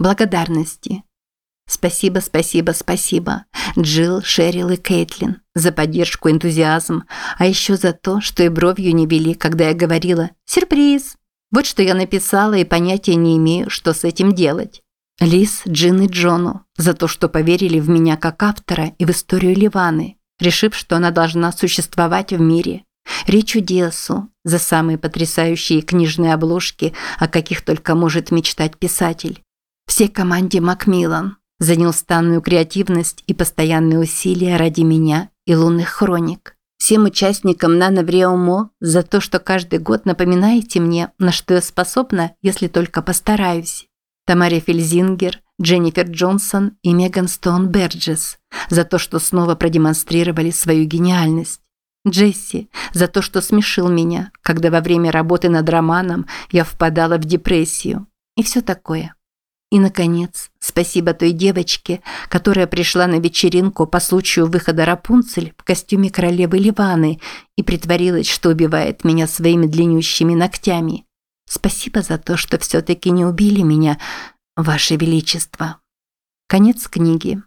благодарности. Спасибо, спасибо, спасибо. Джилл, Шерил и Кейтлин за поддержку, энтузиазм, а еще за то, что и бровью не вели, когда я говорила «Сюрприз!». Вот что я написала и понятия не имею, что с этим делать. Лиз, Джин и Джону за то, что поверили в меня как автора и в историю Ливаны, решив, что она должна существовать в мире. Ричу Диасу за самые потрясающие книжные обложки, о каких только может мечтать писатель. Всей команде Макмиллан за неустанную креативность и постоянные усилия ради меня и лунных хроник. Всем участникам Нано за то, что каждый год напоминаете мне, на что я способна, если только постараюсь. Тамаре Фельзингер, Дженнифер Джонсон и Меган Стоун Берджес за то, что снова продемонстрировали свою гениальность. Джесси за то, что смешил меня, когда во время работы над романом я впадала в депрессию. И все такое. И, наконец, спасибо той девочке, которая пришла на вечеринку по случаю выхода Рапунцель в костюме королевы Ливаны и притворилась, что убивает меня своими длиннющими ногтями. Спасибо за то, что все-таки не убили меня, Ваше Величество. Конец книги.